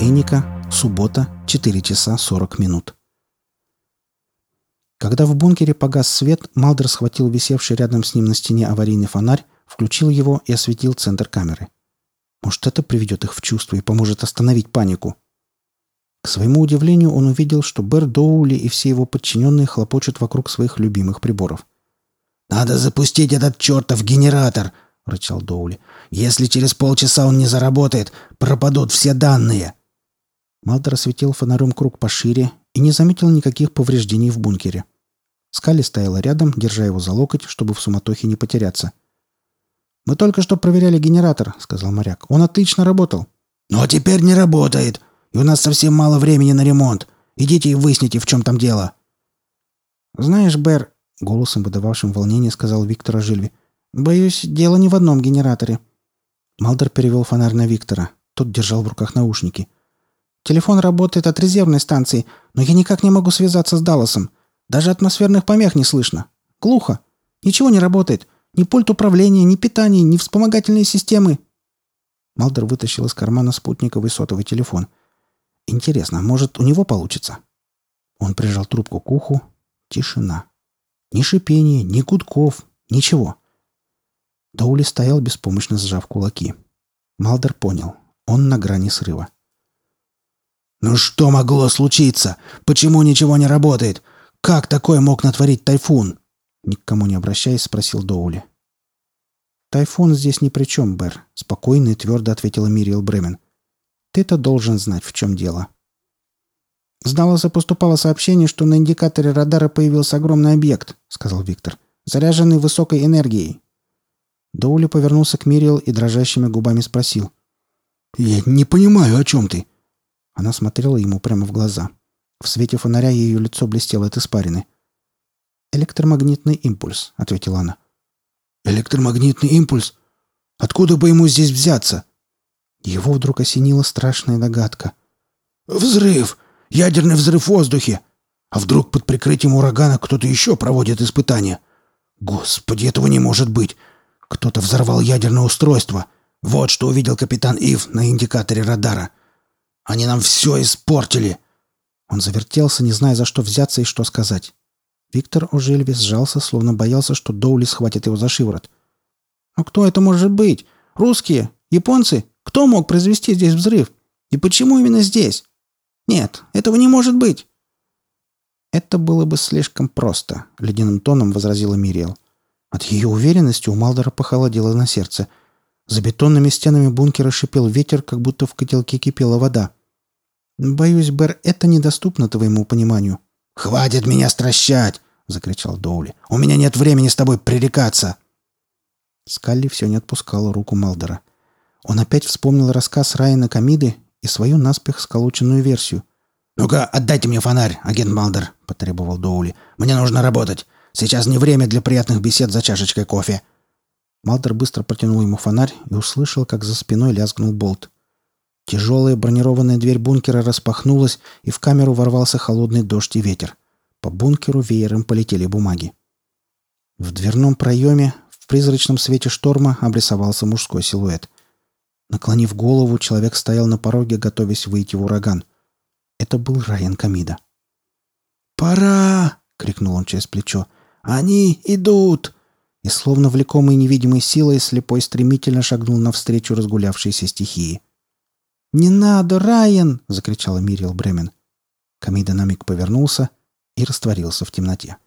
Эника, суббота, 4 часа 40 минут. Когда в бункере погас свет, Малдер схватил висевший рядом с ним на стене аварийный фонарь, включил его и осветил центр камеры. Может, это приведет их в чувство и поможет остановить панику. К своему удивлению, он увидел, что Бэр Доули и все его подчиненные хлопочут вокруг своих любимых приборов. «Надо запустить этот чертов генератор!» — рычал Доули. «Если через полчаса он не заработает, пропадут все данные!» Малдер осветил фонарем круг пошире и не заметил никаких повреждений в бункере. Скали стояла рядом, держа его за локоть, чтобы в суматохе не потеряться. «Мы только что проверяли генератор», — сказал моряк. «Он отлично работал». «Но теперь не работает, и у нас совсем мало времени на ремонт. Идите и выясните, в чем там дело». «Знаешь, Бэр», — голосом, выдававшим волнение, сказал Виктор Жильви, — «Боюсь, дело не в одном генераторе». Малдер перевел фонарь на Виктора. Тот держал в руках наушники. «Телефон работает от резервной станции, но я никак не могу связаться с Далласом. Даже атмосферных помех не слышно. Глухо. Ничего не работает. Ни пульт управления, ни питание, ни вспомогательные системы». Малдер вытащил из кармана спутниковый сотовый телефон. «Интересно, может, у него получится?» Он прижал трубку к уху. Тишина. Ни шипения, ни гудков, ничего. Доули стоял беспомощно сжав кулаки. Малдер понял. Он на грани срыва. «Ну что могло случиться? Почему ничего не работает? Как такое мог натворить тайфун?» Никому не обращаясь, спросил Доули. «Тайфун здесь ни при чем, Бэр», — спокойно и твердо ответила Мириэл Бремен. «Ты-то должен знать, в чем дело». «С Далласа поступало сообщение, что на индикаторе радара появился огромный объект», — сказал Виктор, «заряженный высокой энергией. Доули повернулся к Мириэл и дрожащими губами спросил. «Я не понимаю, о чем ты?» Она смотрела ему прямо в глаза. В свете фонаря ее лицо блестело от испарины. «Электромагнитный импульс», — ответила она. «Электромагнитный импульс? Откуда бы ему здесь взяться?» Его вдруг осенила страшная догадка. «Взрыв! Ядерный взрыв в воздухе! А вдруг под прикрытием урагана кто-то еще проводит испытания? Господи, этого не может быть! Кто-то взорвал ядерное устройство. Вот что увидел капитан Ив на индикаторе радара. Они нам все испортили!» Он завертелся, не зная, за что взяться и что сказать. Виктор Ожельви сжался, словно боялся, что Доули схватит его за шиворот. «А кто это может быть? Русские? Японцы? Кто мог произвести здесь взрыв? И почему именно здесь? Нет, этого не может быть!» «Это было бы слишком просто», — ледяным тоном возразила Мириэл. От ее уверенности у Малдора похолодело на сердце. За бетонными стенами бункера шипел ветер, как будто в котелке кипела вода. «Боюсь, Бэр, это недоступно твоему пониманию». «Хватит меня стращать!» — закричал Доули. «У меня нет времени с тобой пререкаться!» Скалли все не отпускала руку Малдора. Он опять вспомнил рассказ Райана Камиды и свою наспех сколоченную версию. «Ну-ка, отдайте мне фонарь, агент Малдер», — потребовал Доули. «Мне нужно работать. Сейчас не время для приятных бесед за чашечкой кофе». Малдер быстро протянул ему фонарь и услышал, как за спиной лязгнул болт. Тяжелая бронированная дверь бункера распахнулась, и в камеру ворвался холодный дождь и ветер. По бункеру веером полетели бумаги. В дверном проеме, в призрачном свете шторма, обрисовался мужской силуэт. Наклонив голову, человек стоял на пороге, готовясь выйти в ураган. Это был Райан Камида. «Пора!» — крикнул он через плечо. «Они идут!» И, словно влекомый невидимой силой, слепой стремительно шагнул навстречу разгулявшейся стихии. «Не надо, Райан!» — закричала Мириэл Бремен. Камида на повернулся и растворился в темноте.